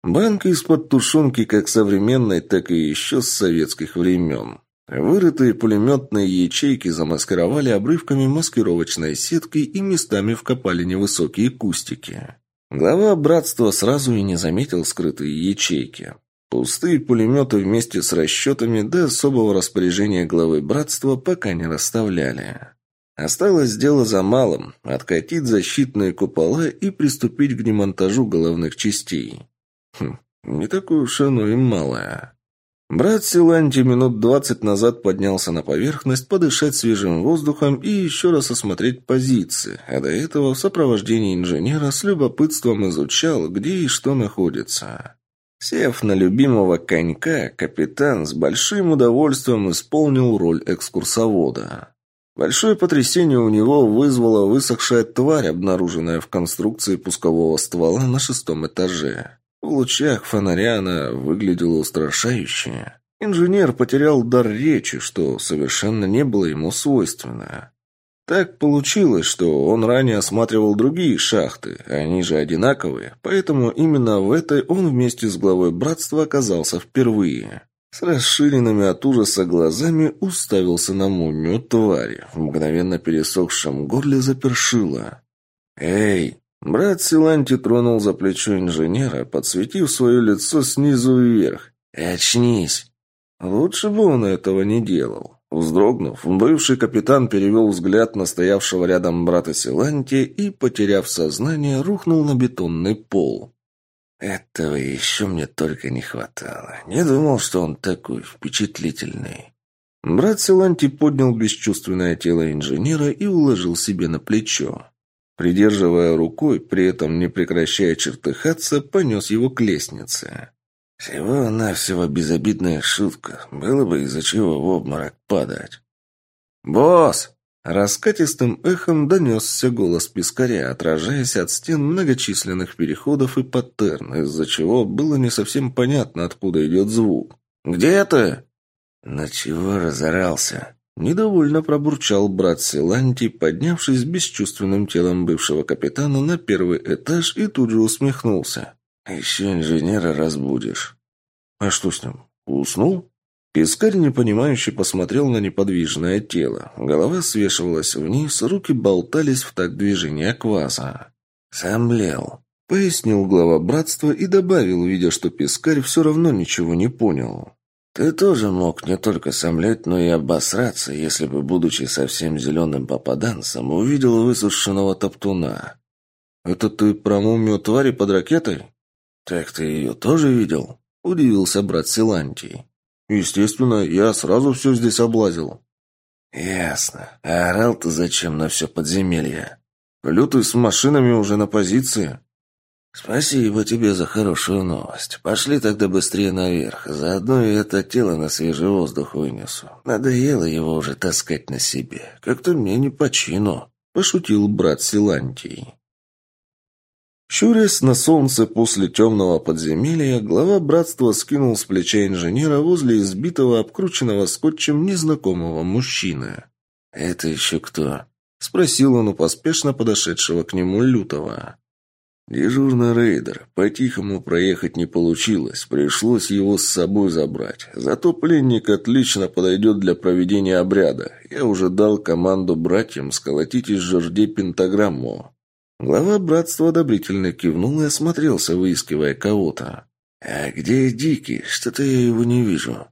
Банка из-под тушенки как современной, так и еще с советских времен. Вырытые пулеметные ячейки замаскировали обрывками маскировочной сетки и местами вкопали невысокие кустики. Глава братства сразу и не заметил скрытые ячейки. Пустые пулеметы вместе с расчетами до особого распоряжения главы братства пока не расставляли. Осталось дело за малым – откатить защитные купола и приступить к демонтажу головных частей. Хм, не такое уж оно и малое. Брат Силанти минут двадцать назад поднялся на поверхность подышать свежим воздухом и еще раз осмотреть позиции, а до этого в сопровождении инженера с любопытством изучал, где и что находится. Сев на любимого конька, капитан с большим удовольствием исполнил роль экскурсовода. Большое потрясение у него вызвала высохшая тварь, обнаруженная в конструкции пускового ствола на шестом этаже. В лучах фонаря она выглядела устрашающе. Инженер потерял дар речи, что совершенно не было ему свойственно. Так получилось, что он ранее осматривал другие шахты, они же одинаковые, поэтому именно в этой он вместе с главой братства оказался впервые. С расширенными от ужаса глазами уставился на мумию твари. В мгновенно пересохшем горле запершило. «Эй, Брат Силанти тронул за плечо инженера, подсветив свое лицо снизу вверх. «Очнись!» Лучше бы он этого не делал. Вздрогнув, бывший капитан перевел взгляд на стоявшего рядом брата Силанти и, потеряв сознание, рухнул на бетонный пол. Этого еще мне только не хватало. Не думал, что он такой впечатлительный. Брат Силанти поднял бесчувственное тело инженера и уложил себе на плечо. Придерживая рукой, при этом не прекращая чертыхаться, понес его к лестнице. Всего-навсего безобидная шутка. Было бы из-за чего в обморок падать. «Босс!» Раскатистым эхом донесся голос пескаря, отражаясь от стен многочисленных переходов и паттерн, из-за чего было не совсем понятно, откуда идет звук. «Где ты?» «На чего разорался?» Недовольно пробурчал брат Силанти, поднявшись бесчувственным телом бывшего капитана на первый этаж и тут же усмехнулся. «Еще инженера разбудишь». «А что с ним? Уснул?» Пискарь непонимающе посмотрел на неподвижное тело. Голова свешивалась вниз, руки болтались в такт движения кваса. «Сомлел», — пояснил глава братства и добавил, видя, что Пискарь все равно ничего не понял. Ты тоже мог не только сомлеть, но и обосраться, если бы, будучи совсем зеленым попаданцем, увидел высушенного топтуна. Это ты про мумию твари под ракетой? Так ты ее тоже видел? Удивился брат Силантий. Естественно, я сразу все здесь облазил. Ясно. А орал ты зачем на все подземелье? Лютый с машинами уже на позиции. «Спасибо тебе за хорошую новость. Пошли тогда быстрее наверх. Заодно и это тело на свежий воздух вынесу. Надоело его уже таскать на себе. Как-то мне не по чину», — пошутил брат Силантий. Щурясь на солнце после темного подземелья, глава братства скинул с плеча инженера возле избитого, обкрученного скотчем незнакомого мужчины. «Это еще кто?» — спросил он у поспешно подошедшего к нему лютого. Дежурный рейдер. По-тихому проехать не получилось. Пришлось его с собой забрать. Зато пленник отлично подойдет для проведения обряда. Я уже дал команду братьям сколотить из жердей пентаграмму. Глава братства одобрительно кивнул и осмотрелся, выискивая кого-то. «А где Дикий? Что-то я его не вижу».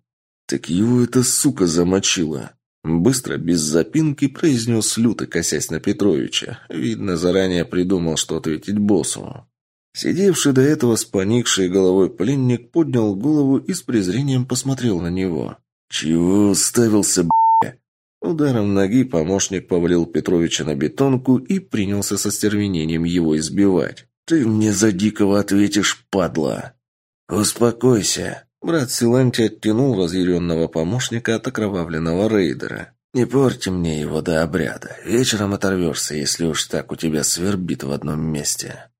«Так его эта сука замочила». Быстро, без запинки, произнес люто, косясь на Петровича. Видно, заранее придумал, что ответить боссу. Сидевший до этого с поникшей головой пленник поднял голову и с презрением посмотрел на него. «Чего уставился, б***?» Ударом ноги помощник повалил Петровича на бетонку и принялся со стервенением его избивать. «Ты мне за дикого ответишь, падла!» «Успокойся». Брат Силанти оттянул разъяренного помощника от окровавленного рейдера. «Не порти мне его до обряда. Вечером оторвешься, если уж так у тебя свербит в одном месте».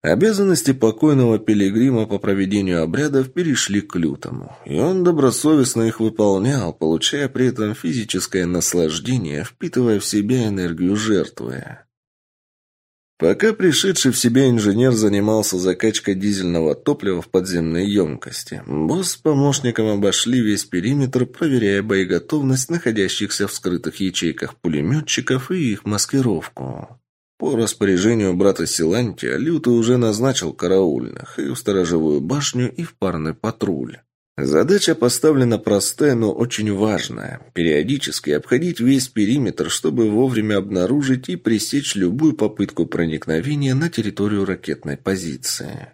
Обязанности покойного пилигрима по проведению обрядов перешли к лютому, и он добросовестно их выполнял, получая при этом физическое наслаждение, впитывая в себя энергию жертвы. Пока пришедший в себя инженер занимался закачкой дизельного топлива в подземной емкости, босс с помощником обошли весь периметр, проверяя боеготовность находящихся в скрытых ячейках пулеметчиков и их маскировку. По распоряжению брата Силантия, Лютый уже назначил караульных и в сторожевую башню, и в парный патруль. Задача поставлена простая, но очень важная. Периодически обходить весь периметр, чтобы вовремя обнаружить и пресечь любую попытку проникновения на территорию ракетной позиции.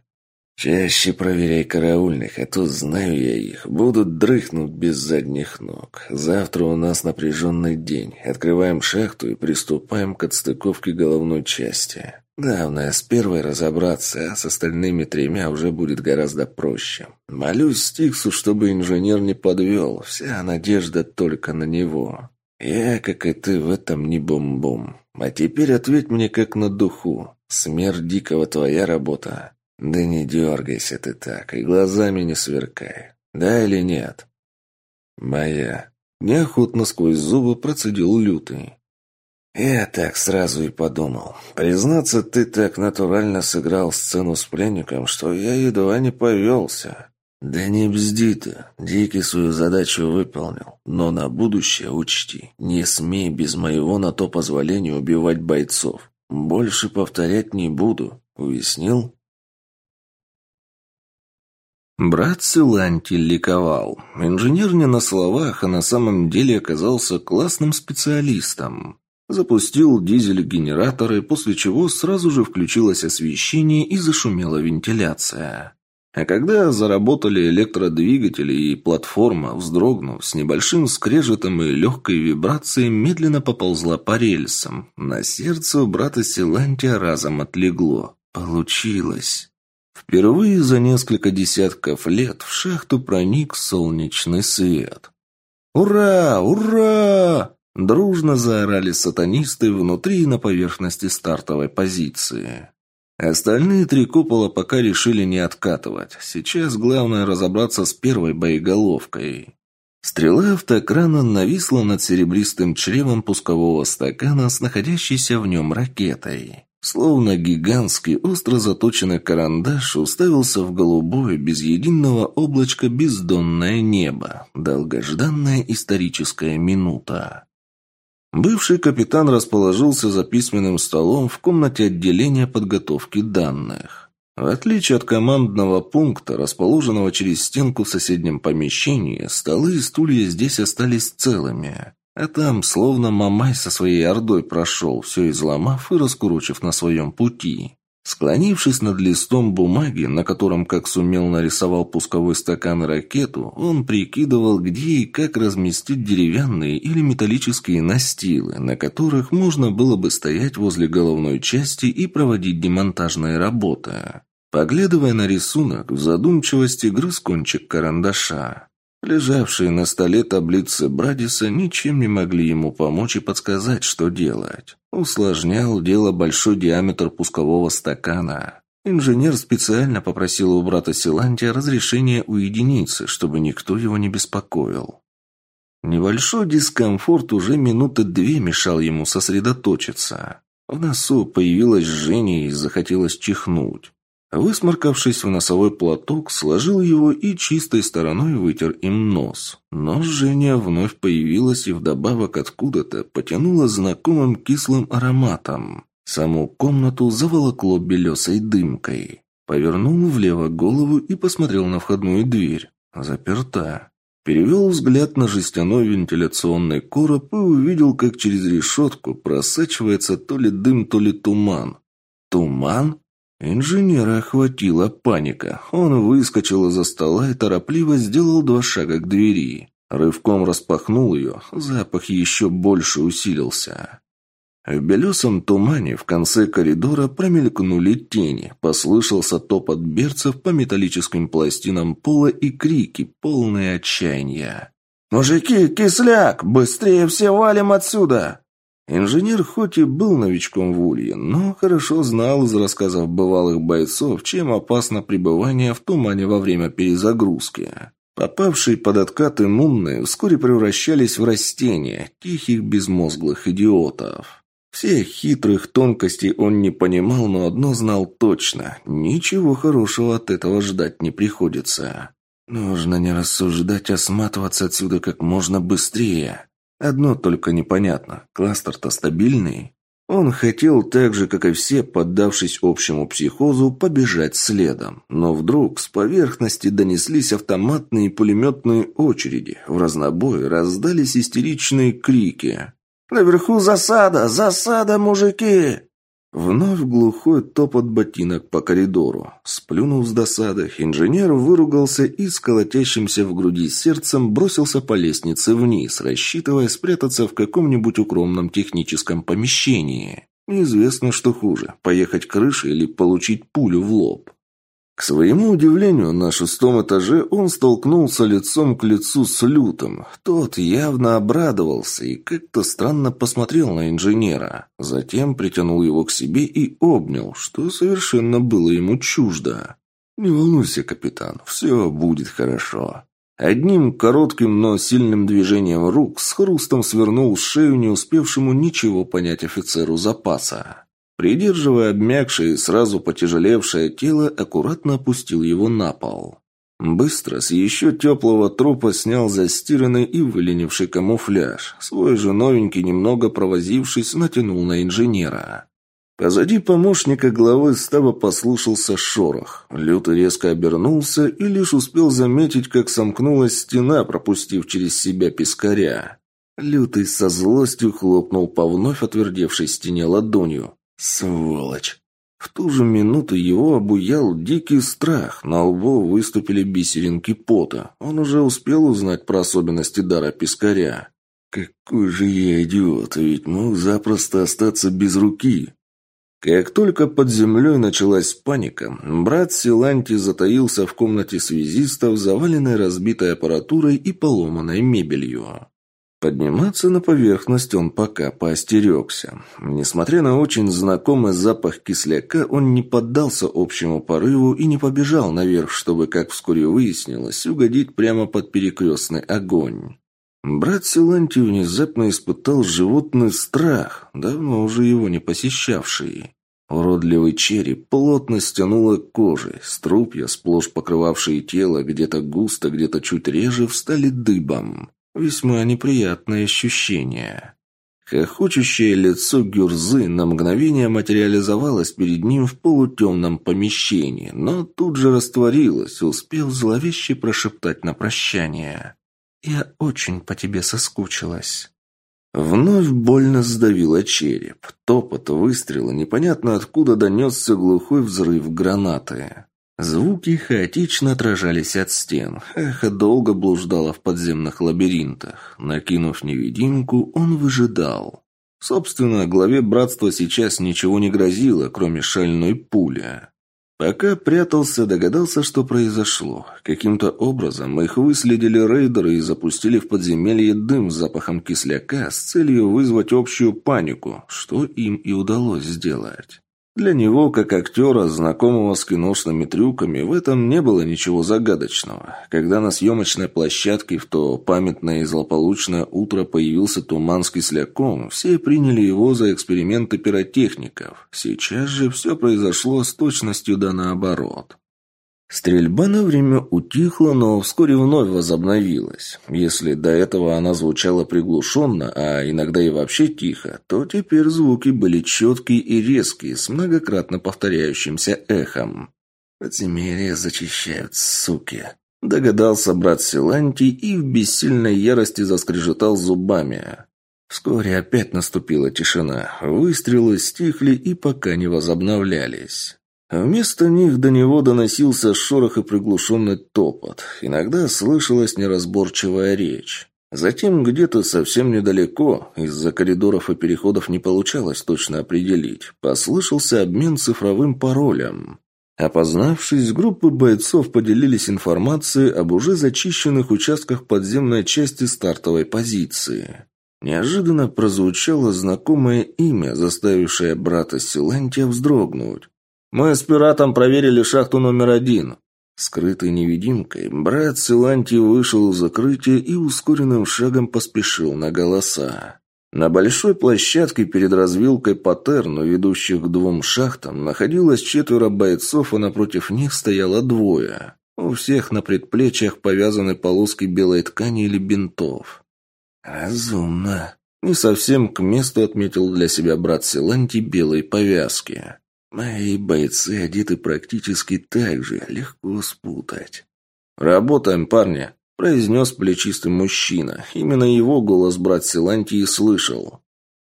«Чаще проверяй караульных, а то знаю я их. Будут дрыхнуть без задних ног. Завтра у нас напряженный день. Открываем шахту и приступаем к отстыковке головной части. Главное, с первой разобраться, а с остальными тремя уже будет гораздо проще. Молюсь Стиксу, чтобы инженер не подвел. Вся надежда только на него. Я, как и ты, в этом не бум-бум. А теперь ответь мне как на духу. Смерть Дикого твоя работа». «Да не дергайся ты так и глазами не сверкай. Да или нет?» «Моя». Неохотно сквозь зубы процедил лютый. «Я так сразу и подумал. Признаться, ты так натурально сыграл сцену с пленником, что я едва не повелся. Да не бзди ты. Дикий свою задачу выполнил. Но на будущее учти. Не смей без моего на то позволения убивать бойцов. Больше повторять не буду. Уяснил?» Брат Силанти ликовал. Инженер не на словах, а на самом деле оказался классным специалистом. Запустил дизель-генераторы, после чего сразу же включилось освещение и зашумела вентиляция. А когда заработали электродвигатели и платформа, вздрогнув, с небольшим скрежетом и легкой вибрацией медленно поползла по рельсам, на сердце у брата Силантия разом отлегло. Получилось. Впервые за несколько десятков лет в шахту проник солнечный свет. «Ура! Ура!» Дружно заорали сатанисты внутри и на поверхности стартовой позиции. Остальные три купола пока решили не откатывать. Сейчас главное разобраться с первой боеголовкой. Стрела автокрана нависла над серебристым чревом пускового стакана с находящейся в нем ракетой. Словно гигантский, остро заточенный карандаш уставился в голубое, без единого облачка бездонное небо. Долгожданная историческая минута. Бывший капитан расположился за письменным столом в комнате отделения подготовки данных. В отличие от командного пункта, расположенного через стенку в соседнем помещении, столы и стулья здесь остались целыми. А там словно Мамай со своей ордой прошел, все изломав и раскурочив на своем пути. Склонившись над листом бумаги, на котором, как сумел, нарисовал пусковой стакан ракету, он прикидывал, где и как разместить деревянные или металлические настилы, на которых можно было бы стоять возле головной части и проводить демонтажные работы. Поглядывая на рисунок, в задумчивости грыз кончик карандаша. Лежавшие на столе таблицы Брадиса ничем не могли ему помочь и подсказать, что делать. Усложнял дело большой диаметр пускового стакана. Инженер специально попросил у брата Силантия разрешения уединиться, чтобы никто его не беспокоил. Небольшой дискомфорт уже минуты две мешал ему сосредоточиться. В носу появилось жжение и захотелось чихнуть. Высморкавшись в носовой платок, сложил его и чистой стороной вытер им нос. Но жжение вновь появилось и вдобавок откуда-то потянуло знакомым кислым ароматом. Саму комнату заволокло белесой дымкой. Повернул влево голову и посмотрел на входную дверь. Заперта. Перевел взгляд на жестяной вентиляционный короб и увидел, как через решетку просачивается то ли дым, то ли туман. Туман? Инженера охватила паника. Он выскочил из-за стола и торопливо сделал два шага к двери. Рывком распахнул ее, запах еще больше усилился. В белесом тумане в конце коридора промелькнули тени, послышался топот берцев по металлическим пластинам пола и крики, полные отчаяния. «Мужики, кисляк! Быстрее все валим отсюда!» Инженер хоть и был новичком в Улье, но хорошо знал из рассказов бывалых бойцов, чем опасно пребывание в тумане во время перезагрузки. Попавшие под откат иммунные вскоре превращались в растения, тихих безмозглых идиотов. Всех хитрых тонкостей он не понимал, но одно знал точно – ничего хорошего от этого ждать не приходится. Нужно не рассуждать, а сматываться отсюда как можно быстрее. Одно только непонятно. Кластер-то стабильный. Он хотел так же, как и все, поддавшись общему психозу, побежать следом. Но вдруг с поверхности донеслись автоматные пулеметные очереди. В разнобой раздались истеричные крики. «Наверху засада! Засада, мужики!» Вновь глухой топот ботинок по коридору. Сплюнув с досады, инженер выругался и с колотящимся в груди сердцем бросился по лестнице вниз, рассчитывая спрятаться в каком-нибудь укромном техническом помещении. Неизвестно, что хуже – поехать крышей или получить пулю в лоб. К своему удивлению, на шестом этаже он столкнулся лицом к лицу с Лютом. Тот явно обрадовался и как-то странно посмотрел на инженера. Затем притянул его к себе и обнял, что совершенно было ему чуждо. «Не волнуйся, капитан, все будет хорошо». Одним коротким, но сильным движением рук с хрустом свернул шею не успевшему ничего понять офицеру запаса. Придерживая обмякшее и сразу потяжелевшее тело, аккуратно опустил его на пол. Быстро с еще теплого трупа снял застиранный и выленивший камуфляж. Свой же новенький, немного провозившись, натянул на инженера. Позади помощника главы стаба послушался шорох. Лютый резко обернулся и лишь успел заметить, как сомкнулась стена, пропустив через себя пескаря. Лютый со злостью хлопнул по вновь отвердевшей стене ладонью. Сволочь! В ту же минуту его обуял дикий страх. На лбу выступили бисеринки пота. Он уже успел узнать про особенности дара пескаря. «Какой же я идиот, ведь мог запросто остаться без руки!» Как только под землей началась паника, брат Силанти затаился в комнате связистов, заваленной разбитой аппаратурой и поломанной мебелью. Подниматься на поверхность он пока поостерегся. Несмотря на очень знакомый запах кисляка, он не поддался общему порыву и не побежал наверх, чтобы, как вскоре выяснилось, угодить прямо под перекрестный огонь. Брат Силанти внезапно испытал животный страх, давно уже его не посещавший. Уродливый череп плотно стянуло кожей, струпья, сплошь покрывавшие тело, где-то густо, где-то чуть реже, встали дыбом. Весьма неприятное ощущение. Хохочущее лицо Гюрзы на мгновение материализовалось перед ним в полутемном помещении, но тут же растворилось, успев зловеще прошептать на прощание. «Я очень по тебе соскучилась». Вновь больно сдавило череп. Топот, выстрела, непонятно откуда донесся глухой взрыв гранаты. Звуки хаотично отражались от стен. Эхо долго блуждало в подземных лабиринтах. Накинув невидимку, он выжидал. Собственно, главе братства сейчас ничего не грозило, кроме шальной пули. Пока прятался, догадался, что произошло. Каким-то образом их выследили рейдеры и запустили в подземелье дым с запахом кисляка с целью вызвать общую панику, что им и удалось сделать. Для него, как актера, знакомого с киношными трюками, в этом не было ничего загадочного. Когда на съемочной площадке в то памятное и злополучное утро появился туман с кисляком, все приняли его за эксперименты пиротехников. Сейчас же все произошло с точностью да наоборот. Стрельба на время утихла, но вскоре вновь возобновилась. Если до этого она звучала приглушенно, а иногда и вообще тихо, то теперь звуки были четкие и резкие, с многократно повторяющимся эхом. «Подземелья зачищают, суки!» Догадался брат Силантий и в бессильной ярости заскрежетал зубами. Вскоре опять наступила тишина. Выстрелы стихли и пока не возобновлялись. Вместо них до него доносился шорох и приглушенный топот. Иногда слышалась неразборчивая речь. Затем где-то совсем недалеко, из-за коридоров и переходов не получалось точно определить, послышался обмен цифровым паролем. Опознавшись, группы бойцов поделились информацией об уже зачищенных участках подземной части стартовой позиции. Неожиданно прозвучало знакомое имя, заставившее брата Силантия вздрогнуть. «Мы с пиратом проверили шахту номер один. Скрытый невидимкой, брат Силанти вышел из закрытия и ускоренным шагом поспешил на голоса. На большой площадке перед развилкой Патерну, ведущих к двум шахтам, находилось четверо бойцов, а напротив них стояло двое. У всех на предплечьях повязаны полоски белой ткани или бинтов. «Разумно», не совсем к месту отметил для себя брат Силанти белой повязки. Мои бойцы одеты практически так же, легко спутать. «Работаем, парни», – произнес плечистый мужчина. Именно его голос брат Силантий слышал.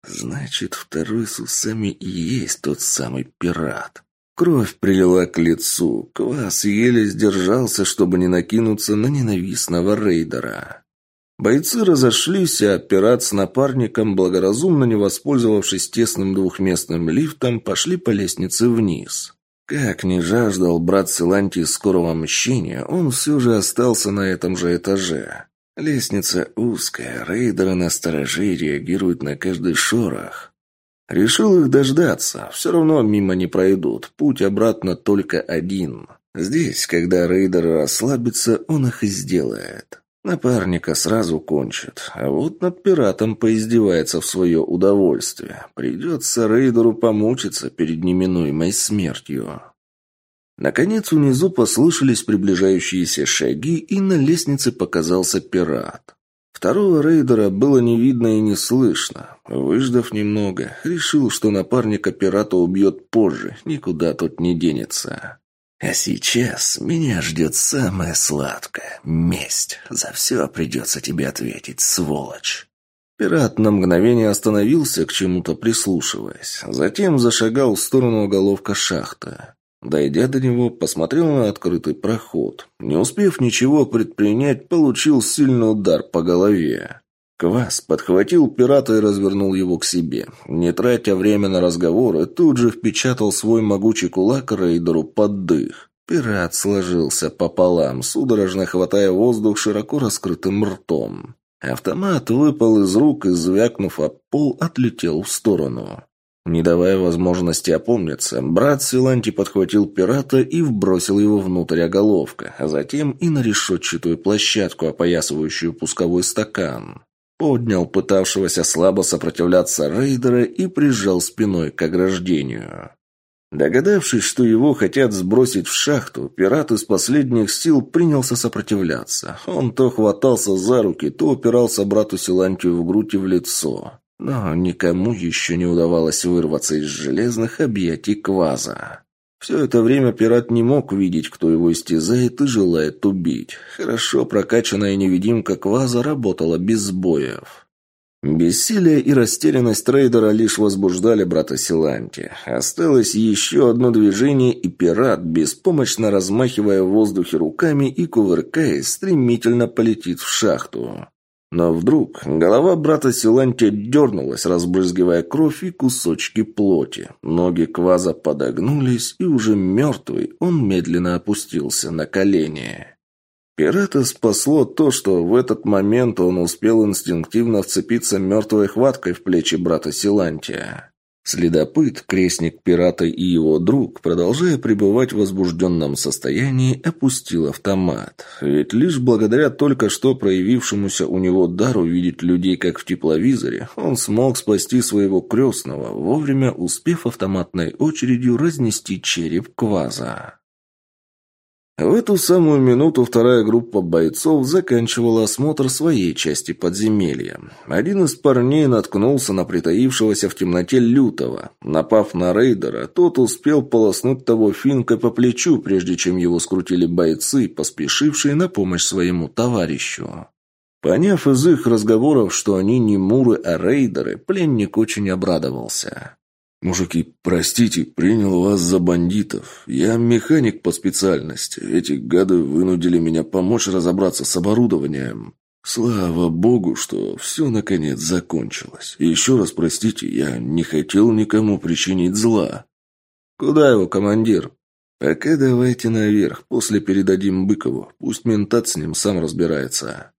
«Значит, второй с усами и есть тот самый пират». Кровь прилила к лицу. Квас еле сдержался, чтобы не накинуться на ненавистного рейдера. Бойцы разошлись, а пират с напарником, благоразумно не воспользовавшись тесным двухместным лифтом, пошли по лестнице вниз. Как не жаждал брат Силантий скорого мщения, он все же остался на этом же этаже. Лестница узкая, рейдеры на стороже реагируют на каждый шорох. Решил их дождаться, все равно мимо не пройдут, путь обратно только один. Здесь, когда рейдер расслабится, он их и сделает. Напарника сразу кончит, а вот над пиратом поиздевается в свое удовольствие. Придется рейдеру помучиться перед неминуемой смертью. Наконец внизу послышались приближающиеся шаги, и на лестнице показался пират. Второго рейдера было не видно и не слышно. Выждав немного, решил, что напарника пирата убьет позже, никуда тот не денется. А сейчас меня ждет самое сладкое — месть. За все придется тебе ответить, сволочь. Пират на мгновение остановился, к чему-то прислушиваясь. Затем зашагал в сторону уголовка шахты. Дойдя до него, посмотрел на открытый проход. Не успев ничего предпринять, получил сильный удар по голове. Квас подхватил пирата и развернул его к себе. Не тратя время на разговоры, тут же впечатал свой могучий кулак рейдеру под дых. Пират сложился пополам, судорожно хватая воздух широко раскрытым ртом. Автомат выпал из рук и, звякнув об пол, отлетел в сторону. Не давая возможности опомниться, брат Силанти подхватил пирата и вбросил его внутрь оголовка, а затем и на решетчатую площадку, опоясывающую пусковой стакан поднял пытавшегося слабо сопротивляться рейдера и прижал спиной к ограждению. Догадавшись, что его хотят сбросить в шахту, пират из последних сил принялся сопротивляться. Он то хватался за руки, то упирался брату Силантию в грудь и в лицо. Но никому еще не удавалось вырваться из железных объятий кваза. Все это время пират не мог видеть, кто его истязает и желает убить. Хорошо прокачанная невидимка Кваза работала без сбоев. Бессилие и растерянность трейдера лишь возбуждали брата Силанти. Осталось еще одно движение, и пират, беспомощно размахивая в воздухе руками и кувыркаясь, стремительно полетит в шахту. Но вдруг голова брата Силантия дернулась, разбрызгивая кровь и кусочки плоти. Ноги Кваза подогнулись, и уже мертвый он медленно опустился на колени. Пирата спасло то, что в этот момент он успел инстинктивно вцепиться мертвой хваткой в плечи брата Силантия. Следопыт, крестник пирата и его друг, продолжая пребывать в возбужденном состоянии, опустил автомат. Ведь лишь благодаря только что проявившемуся у него дару видеть людей как в тепловизоре, он смог спасти своего крестного, вовремя успев автоматной очередью разнести череп кваза. В эту самую минуту вторая группа бойцов заканчивала осмотр своей части подземелья. Один из парней наткнулся на притаившегося в темноте лютого. Напав на рейдера, тот успел полоснуть того финкой по плечу, прежде чем его скрутили бойцы, поспешившие на помощь своему товарищу. Поняв из их разговоров, что они не муры, а рейдеры, пленник очень обрадовался. «Мужики, простите, принял вас за бандитов. Я механик по специальности. Эти гады вынудили меня помочь разобраться с оборудованием». Слава богу, что все наконец закончилось. И еще раз простите, я не хотел никому причинить зла. Куда его, командир? Пока давайте наверх, после передадим Быкову. Пусть ментат с ним сам разбирается.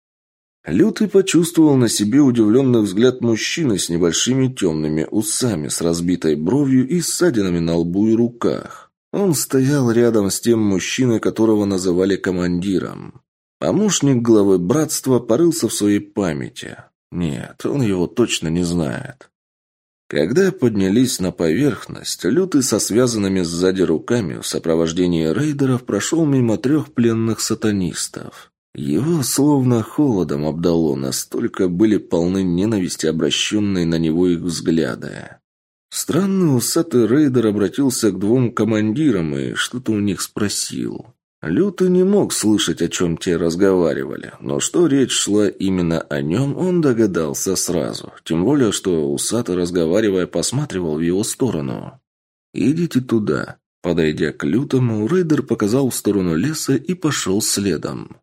Лютый почувствовал на себе удивленный взгляд мужчины с небольшими темными усами, с разбитой бровью и ссадинами на лбу и руках. Он стоял рядом с тем мужчиной, которого называли командиром. Помощник главы братства порылся в своей памяти. Нет, он его точно не знает. Когда поднялись на поверхность, Лютый со связанными сзади руками в сопровождении рейдеров прошел мимо трех пленных сатанистов. Его словно холодом обдало, настолько были полны ненависти, обращенные на него их взгляды. Странный усатый рейдер обратился к двум командирам и что-то у них спросил. Лютый не мог слышать, о чем те разговаривали, но что речь шла именно о нем, он догадался сразу. Тем более, что усатый, разговаривая, посматривал в его сторону. «Идите туда». Подойдя к Лютому, рейдер показал в сторону леса и пошел следом.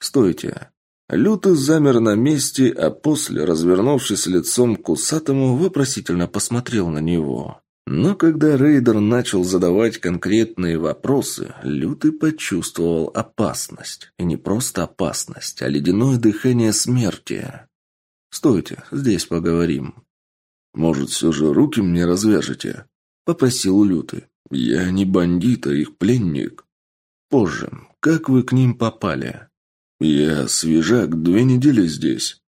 «Стойте!» Лютый замер на месте, а после, развернувшись лицом к усатому, вопросительно посмотрел на него. Но когда рейдер начал задавать конкретные вопросы, Лютый почувствовал опасность. И не просто опасность, а ледяное дыхание смерти. «Стойте, здесь поговорим». «Может, все же руки мне развяжете?» – попросил Лютый. «Я не бандит, а их пленник». «Позже. Как вы к ним попали?» «Я свежак, две недели здесь».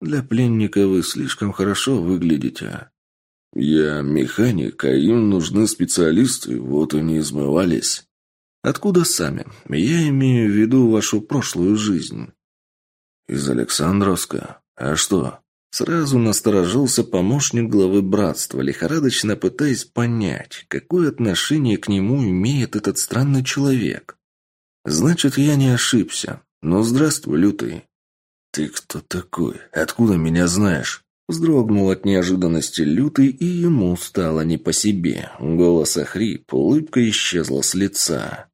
«Для пленника вы слишком хорошо выглядите». «Я механик, а им нужны специалисты, вот они измывались». «Откуда сами? Я имею в виду вашу прошлую жизнь». «Из Александровска. А что?» Сразу насторожился помощник главы братства, лихорадочно пытаясь понять, какое отношение к нему имеет этот странный человек. «Значит, я не ошибся. «Ну, здравствуй, Лютый». «Ты кто такой? Откуда меня знаешь?» Вздрогнул от неожиданности Лютый, и ему стало не по себе. Голос охрип, улыбка исчезла с лица.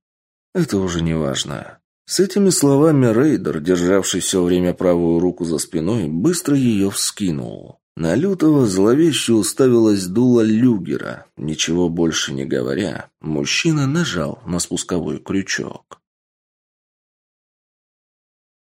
Это уже не важно. С этими словами рейдер, державший все время правую руку за спиной, быстро ее вскинул. На Лютого зловеще уставилась дуло люгера. Ничего больше не говоря, мужчина нажал на спусковой крючок.